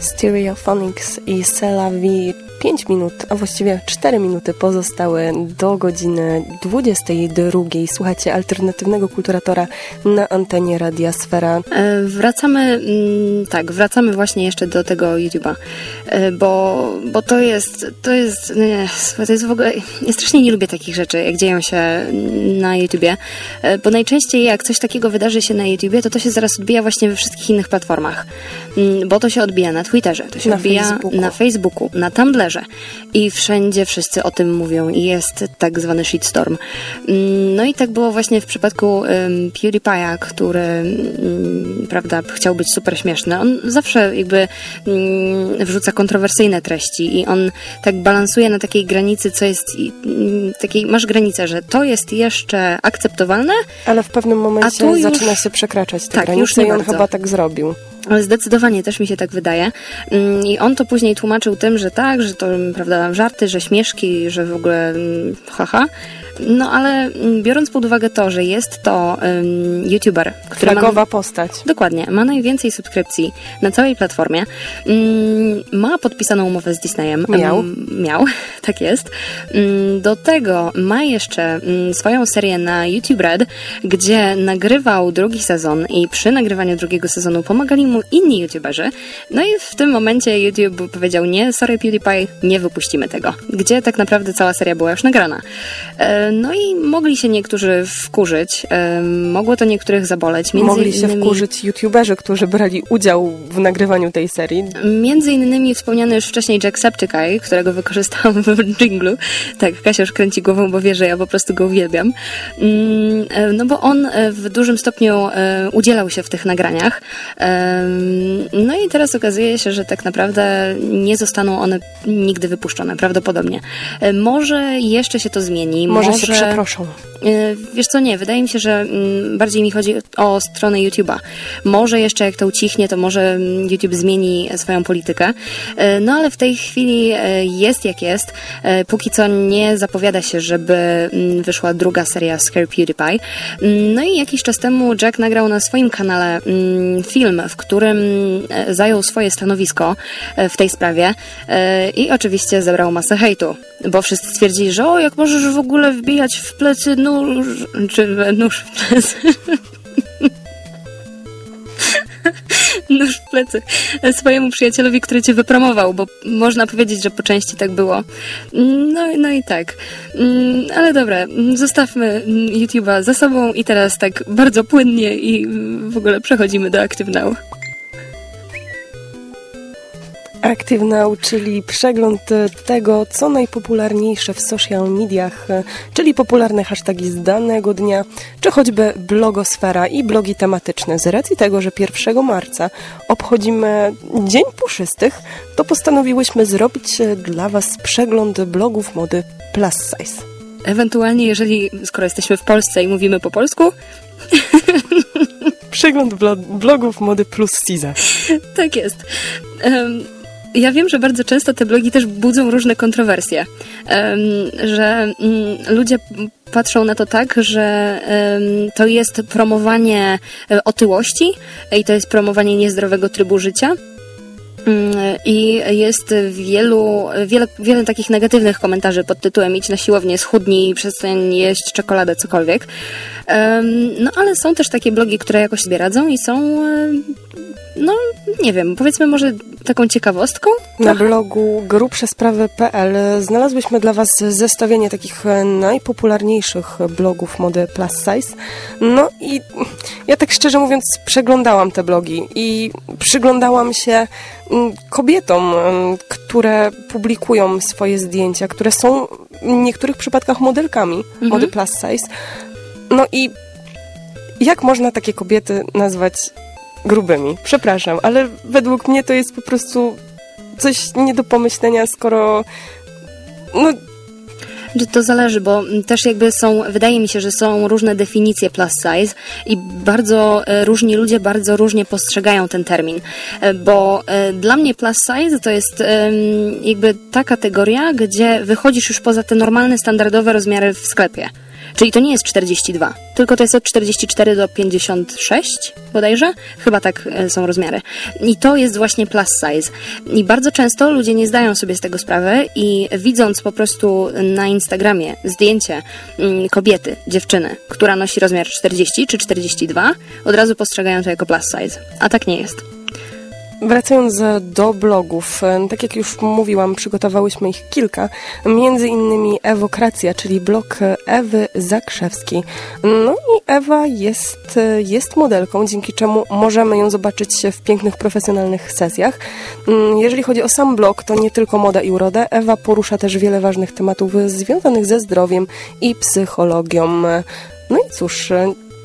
Stereophonics i Selavi 5 minut, a właściwie 4 minuty pozostały do godziny 22. Słuchajcie alternatywnego kulturatora na antenie Radia Sfera. E, wracamy, mm, tak, wracamy właśnie jeszcze do tego YouTube'a, e, bo, bo to jest, to jest, nie, to jest w ogóle, ja strasznie nie lubię takich rzeczy, jak dzieją się na YouTubie, e, bo najczęściej jak coś takiego wydarzy się na YouTubie, to to się zaraz odbija właśnie we wszystkich innych platformach, mm, bo to się odbija na Twitterze, to się Na odbija Facebooku. na Facebooku, na Tumblrze i wszędzie wszyscy o tym mówią i jest tak zwany shitstorm. Mm, No i tak było właśnie w przypadku um, PewDiePie'a, który mm, prawda, chciał być super śmieszny. On zawsze jakby mm, wrzuca kontrowersyjne treści i on tak balansuje na takiej granicy, co jest mm, takiej, masz granicę, że to jest jeszcze akceptowalne, Ale w pewnym momencie tu już- zaczyna się przekraczać te Tak, granice już nie i on bardzo. chyba tak zrobił. Ale Zdecydowanie też mi się tak wydaje. Mm, I on to później tłumaczył tym, że tak, że to prawda, żarty, że śmieszki, że w ogóle mm, haha. No ale mm, biorąc pod uwagę to, że jest to um, youtuber, który ma, Flagowa postać. dokładnie, ma najwięcej subskrypcji na całej platformie, mm, ma podpisaną umowę z Disneyem. Miał. Mm, miał, tak jest. Do tego ma jeszcze swoją serię na YouTube Red, gdzie nagrywał drugi sezon i przy nagrywaniu drugiego sezonu pomagali mu inni YouTuberzy. No i w tym momencie YouTube powiedział nie, sorry PewDiePie, nie wypuścimy tego. Gdzie tak naprawdę cała seria była już nagrana. E, No i mogli się niektórzy wkurzyć, e, mogło to niektórych zaboleć. Między Mogli się innymi... wkurzyć youtuberzy, którzy brali udział w nagrywaniu tej serii. Między innymi wspomniany już wcześniej Jacksepticeye, którego wykorzystałam w dżinglu. Tak, Kasia już kręci głową, bo wie, że ja po prostu go uwielbiam. Mm, e, No bo on w dużym stopniu udzielał się w tych nagraniach. No i teraz okazuje się, że tak naprawdę nie zostaną one nigdy wypuszczone, prawdopodobnie. Może jeszcze się to zmieni. Może, się przeproszą. E, Wiesz co, nie, wydaje mi się, że mm, bardziej mi chodzi o stronę YouTube'a. Może jeszcze jak to ucichnie, to może mm, YouTube zmieni swoją politykę. E, No ale w tej chwili e, jest jak jest. Póki co nie zapowiada się, żeby mm, wyszła druga seria Scare PewDiePie. No i jakiś czas temu Jack nagrał na swoim kanale film, w którym e, zajął swoje stanowisko e, w tej sprawie e, i oczywiście zebrał masę hejtu, bo wszyscy stwierdzili, że o, jak możesz w ogóle wbijać w plecy nóż, czy nóż w plecy. nóż w plecy swojemu przyjacielowi, który cię wypromował, bo można powiedzieć, że po części tak było. No, no i tak. Mm, Ale dobra, zostawmy YouTube'a za sobą i teraz tak bardzo płynnie i w ogóle przechodzimy do Active Now, czyli przegląd tego, co najpopularniejsze w social mediach, czyli popularne hasztagi z danego dnia, czy choćby blogosfera i blogi tematyczne. Z racji tego, że 1 marca obchodzimy Dzień Puszystych, to postanowiłyśmy zrobić dla Was przegląd blogów mody plus size. Ewentualnie, jeżeli, skoro jesteśmy w Polsce i mówimy po polsku, Przegląd blo- blogów mody plus size. tak jest. Em, ja wiem, że bardzo często te blogi też budzą różne kontrowersje, że mm, ludzie patrzą na to tak, że to jest promowanie e, otyłości i to jest promowanie niezdrowego trybu życia. Mm, I jest wielu, wiele, wiele takich negatywnych komentarzy pod tytułem idź na siłownię, schudnij, przestań jeść czekoladę, cokolwiek. No ale są też takie blogi, które jakoś sobie radzą i są, no nie wiem, powiedzmy może taką ciekawostką. Na blogu grubszesprawy.pl znalazłyśmy dla Was zestawienie takich e, najpopularniejszych blogów mody plus size. No i ja tak szczerze mówiąc przeglądałam te blogi i przyglądałam się kobietom, mm, które publikują swoje zdjęcia, które są w niektórych przypadkach modelkami mody plus size. No i jak można takie kobiety nazwać grubymi? Przepraszam, ale według mnie to jest po prostu coś nie do pomyślenia, skoro no, To zależy, bo też jakby są, wydaje mi się, że są różne definicje plus size i bardzo e, różni ludzie bardzo różnie postrzegają ten termin, E, bo e, dla mnie plus size to jest jakby ta kategoria, gdzie wychodzisz już poza te normalne, standardowe rozmiary w sklepie. Czyli to nie jest 42, tylko to jest od 44 do 56 bodajże? Chyba tak e, są rozmiary. I to jest właśnie plus size. I bardzo często ludzie nie zdają sobie z tego sprawy i widząc po prostu na Instagramie zdjęcie mm, kobiety, dziewczyny, która nosi rozmiar 40 czy 42, od razu postrzegają to jako plus size. A tak nie jest. Wracając do blogów, e, tak jak już mówiłam, przygotowałyśmy ich kilka, między innymi Ewokracja, czyli blog Ewy Zakrzewskiej. No i Ewa jest, e, jest modelką, dzięki czemu możemy ją zobaczyć w pięknych, profesjonalnych sesjach. Mm, jeżeli chodzi o sam blog, to nie tylko moda i uroda, Ewa porusza też wiele ważnych tematów związanych ze zdrowiem i psychologią. No i cóż,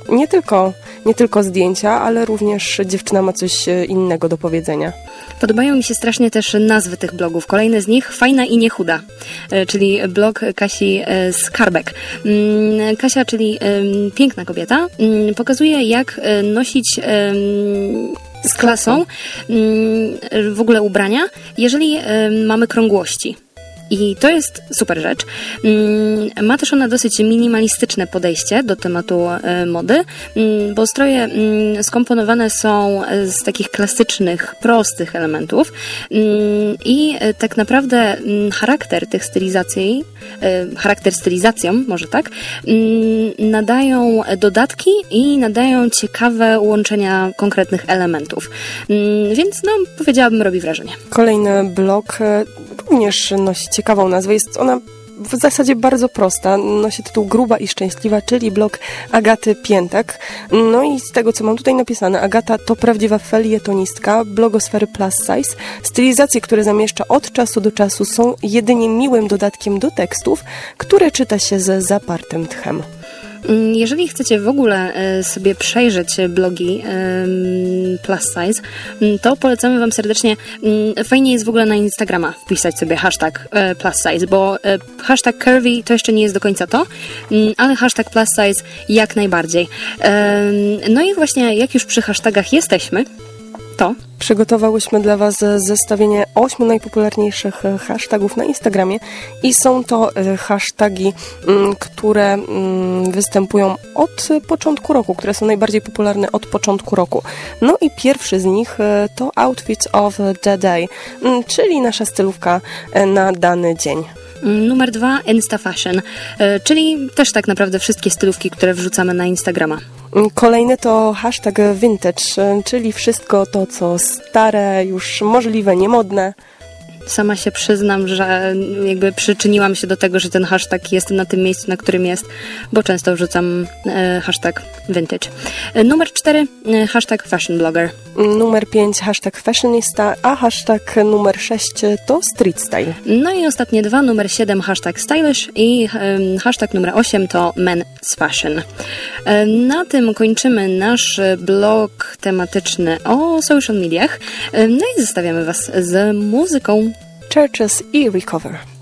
nie tylko, nie tylko zdjęcia, ale również dziewczyna ma coś e, innego do powiedzenia. Podobają mi się strasznie też nazwy tych blogów. Kolejny z nich Fajna i Niechuda, e, czyli blog Kasi e, Skarbek. Mm, Kasia, czyli piękna kobieta, mm, pokazuje jak nosić z klasą mm, w ogóle ubrania, jeżeli mamy krągłości. I to jest super rzecz. Mm, ma też ona dosyć minimalistyczne podejście do tematu e, mody, mm, bo stroje mm, skomponowane są z takich klasycznych, prostych elementów i e, tak naprawdę charakter tych stylizacji, e, charakter stylizacją, może tak, nadają dodatki i nadają ciekawe łączenia konkretnych elementów. Więc no, powiedziałabym, robi wrażenie. Kolejny blok również nosi ciekawą nazwę. Jest ona w zasadzie bardzo prosta. Nosi tytuł Gruba i Szczęśliwa, czyli blog Agaty Piętek. No i z tego, co mam tutaj napisane, Agata to prawdziwa felietonistka, blogosfery plus size. Stylizacje, które zamieszcza od czasu do czasu są jedynie miłym dodatkiem do tekstów, które czyta się ze zapartym tchem. Mm, jeżeli chcecie w ogóle e, sobie przejrzeć blogi plus size, mm, to polecamy Wam serdecznie. Mm, fajnie jest w ogóle na Instagrama wpisać sobie hashtag e, plus size, bo e, hashtag curvy to jeszcze nie jest do końca to, ale hashtag plus size jak najbardziej. No i właśnie jak już przy hashtagach jesteśmy, to? Przygotowałyśmy dla Was zestawienie ośmiu najpopularniejszych e, hashtagów na Instagramie i są to e, hashtagi, mm, które mm, występują od początku roku, które są najbardziej popularne od początku roku. No i pierwszy z nich e, to Outfits of the Day, mm, czyli nasza stylówka na dany dzień. Numer dwa, Insta Fashion, czyli też tak naprawdę wszystkie stylówki, które wrzucamy na Instagrama. Kolejny to hashtag vintage, czyli wszystko to, co stare, już możliwe, niemodne. Sama się przyznam, że jakby przyczyniłam się do tego, że ten hashtag jest na tym miejscu, na którym jest, bo często wrzucam e, hashtag vintage. E, numer 4 e, hashtag fashion blogger. Numer 5 hashtag fashionista, a hashtag numer 6 to street style. No i ostatnie dwa, numer 7 hashtag stylish i hashtag numer 8 to men's fashion. Na tym kończymy nasz blog tematyczny o social mediach. No i zostawiamy Was z muzyką churches e-recover.